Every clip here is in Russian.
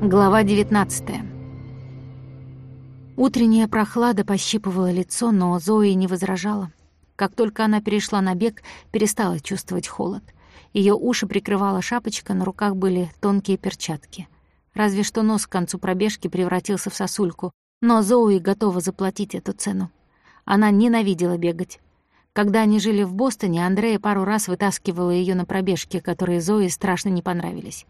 Глава 19 Утренняя прохлада пощипывала лицо, но Зои не возражала. Как только она перешла на бег, перестала чувствовать холод. Ее уши прикрывала шапочка, на руках были тонкие перчатки. Разве что нос к концу пробежки превратился в сосульку, но Зои готова заплатить эту цену. Она ненавидела бегать. Когда они жили в Бостоне, Андрея пару раз вытаскивала ее на пробежки, которые Зои страшно не понравились.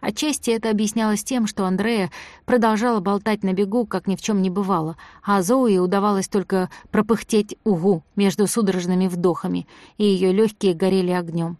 Отчасти это объяснялось тем, что Андрея продолжала болтать на бегу, как ни в чем не бывало, а Зои удавалось только пропыхтеть угу между судорожными вдохами, и ее легкие горели огнем.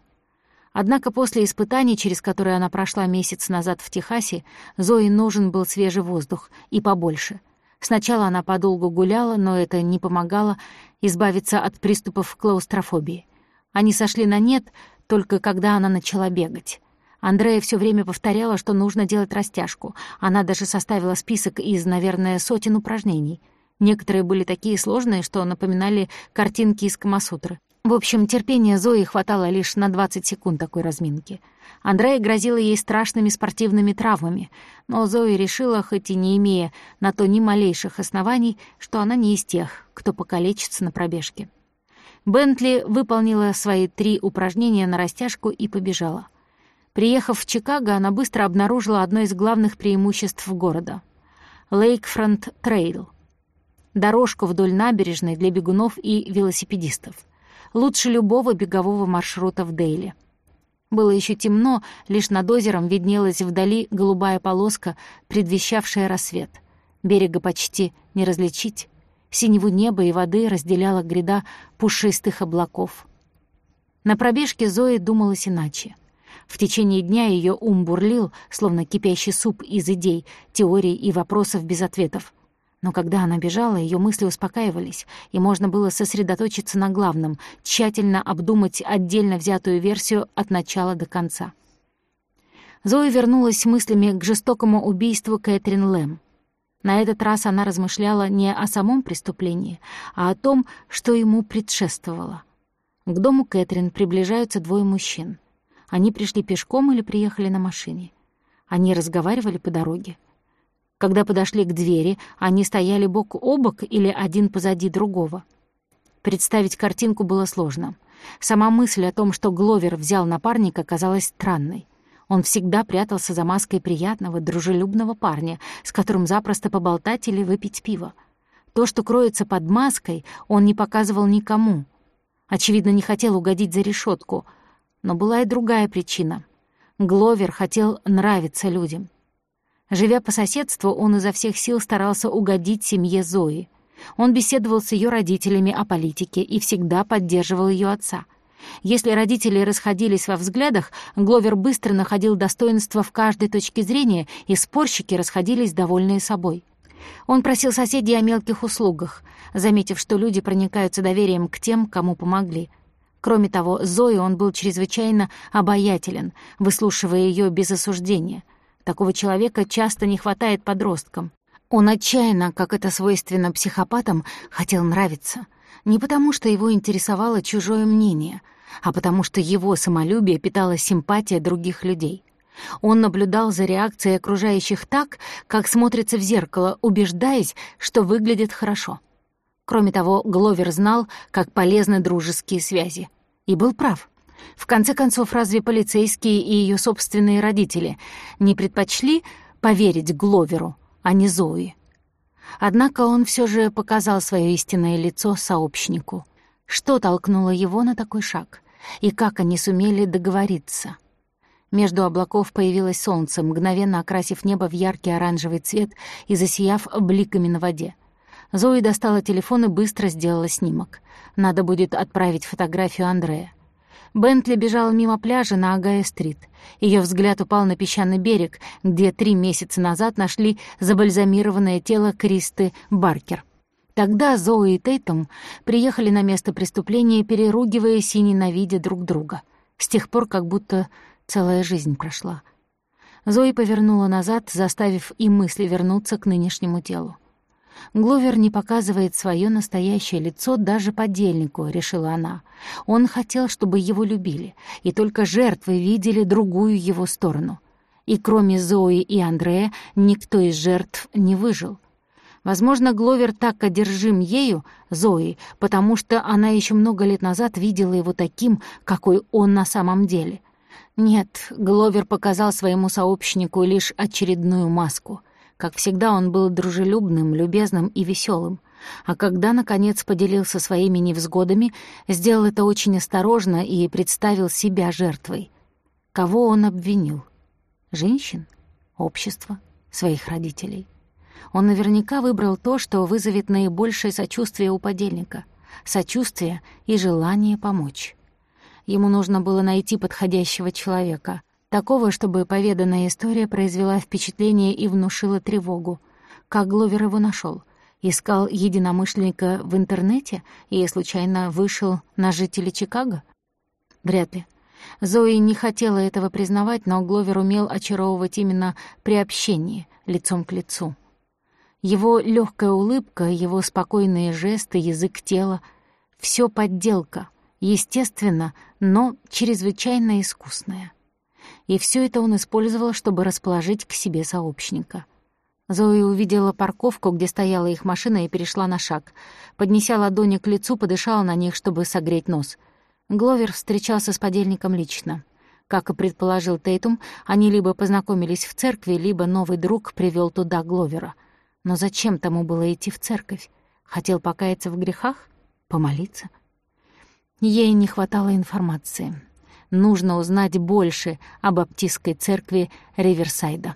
Однако после испытаний, через которые она прошла месяц назад в Техасе, Зои нужен был свежий воздух и побольше. Сначала она подолгу гуляла, но это не помогало избавиться от приступов клаустрофобии. Они сошли на нет только когда она начала бегать. Андрея все время повторяла, что нужно делать растяжку. Она даже составила список из, наверное, сотен упражнений. Некоторые были такие сложные, что напоминали картинки из Камасутры. В общем, терпения Зои хватало лишь на 20 секунд такой разминки. Андрея грозила ей страшными спортивными травмами, но Зои решила, хоть и не имея на то ни малейших оснований, что она не из тех, кто покалечится на пробежке. Бентли выполнила свои три упражнения на растяжку и побежала. Приехав в Чикаго, она быстро обнаружила одно из главных преимуществ города — Лейкфронт Трейл. Дорожку вдоль набережной для бегунов и велосипедистов. Лучше любого бегового маршрута в Дейле. Было еще темно, лишь над озером виднелась вдали голубая полоска, предвещавшая рассвет. Берега почти не различить. Синеву неба и воды разделяла гряда пушистых облаков. На пробежке Зои думалось иначе — в течение дня ее ум бурлил, словно кипящий суп из идей, теорий и вопросов без ответов. Но когда она бежала, ее мысли успокаивались, и можно было сосредоточиться на главном, тщательно обдумать отдельно взятую версию от начала до конца. Зоя вернулась мыслями к жестокому убийству Кэтрин Лэм. На этот раз она размышляла не о самом преступлении, а о том, что ему предшествовало. К дому Кэтрин приближаются двое мужчин. Они пришли пешком или приехали на машине. Они разговаривали по дороге. Когда подошли к двери, они стояли бок о бок или один позади другого. Представить картинку было сложно. Сама мысль о том, что Гловер взял напарника, казалась странной. Он всегда прятался за маской приятного, дружелюбного парня, с которым запросто поболтать или выпить пиво. То, что кроется под маской, он не показывал никому. Очевидно, не хотел угодить за решетку — но была и другая причина. Гловер хотел нравиться людям. Живя по соседству, он изо всех сил старался угодить семье Зои. Он беседовал с ее родителями о политике и всегда поддерживал ее отца. Если родители расходились во взглядах, Гловер быстро находил достоинство в каждой точке зрения, и спорщики расходились довольные собой. Он просил соседей о мелких услугах, заметив, что люди проникаются доверием к тем, кому помогли — Кроме того, Зои он был чрезвычайно обаятелен, выслушивая ее без осуждения. Такого человека часто не хватает подросткам. Он отчаянно, как это свойственно психопатам, хотел нравиться. Не потому, что его интересовало чужое мнение, а потому что его самолюбие питала симпатия других людей. Он наблюдал за реакцией окружающих так, как смотрится в зеркало, убеждаясь, что выглядит хорошо — Кроме того, Гловер знал, как полезны дружеские связи. И был прав. В конце концов, разве полицейские и ее собственные родители не предпочли поверить Гловеру, а не Зои? Однако он все же показал свое истинное лицо сообщнику. Что толкнуло его на такой шаг? И как они сумели договориться? Между облаков появилось солнце, мгновенно окрасив небо в яркий оранжевый цвет и засияв бликами на воде. Зои достала телефон и быстро сделала снимок. Надо будет отправить фотографию Андрея. Бентли бежала мимо пляжа на Агая-стрит. Ее взгляд упал на песчаный берег, где три месяца назад нашли забальзамированное тело Кристы Баркер. Тогда Зои и Тейтом приехали на место преступления, переругиваясь и ненавидя друг друга. С тех пор как будто целая жизнь прошла. Зои повернула назад, заставив и мысли вернуться к нынешнему телу. Гловер не показывает свое настоящее лицо даже подельнику, решила она. Он хотел, чтобы его любили, и только жертвы видели другую его сторону. И кроме Зои и Андрея никто из жертв не выжил. Возможно, Гловер так одержим ею, Зоей, потому что она еще много лет назад видела его таким, какой он на самом деле. Нет, Гловер показал своему сообщнику лишь очередную маску. Как всегда, он был дружелюбным, любезным и веселым. А когда, наконец, поделился своими невзгодами, сделал это очень осторожно и представил себя жертвой. Кого он обвинил? Женщин? Общество? Своих родителей? Он наверняка выбрал то, что вызовет наибольшее сочувствие у подельника. Сочувствие и желание помочь. Ему нужно было найти подходящего человека, такого, чтобы поведанная история произвела впечатление и внушила тревогу. Как Гловер его нашел? Искал единомышленника в интернете и случайно вышел на жителей Чикаго? Вряд ли. Зои не хотела этого признавать, но Гловер умел очаровывать именно при общении, лицом к лицу. Его легкая улыбка, его спокойные жесты, язык тела — все подделка, естественно, но чрезвычайно искусная. И все это он использовал, чтобы расположить к себе сообщника. Зои увидела парковку, где стояла их машина, и перешла на шаг. Поднеся ладони к лицу, подышала на них, чтобы согреть нос. Гловер встречался с подельником лично. Как и предположил Тейтум, они либо познакомились в церкви, либо новый друг привел туда Гловера — но зачем тому было идти в церковь? Хотел покаяться в грехах? Помолиться? Ей не хватало информации. Нужно узнать больше об баптистской церкви Риверсайда.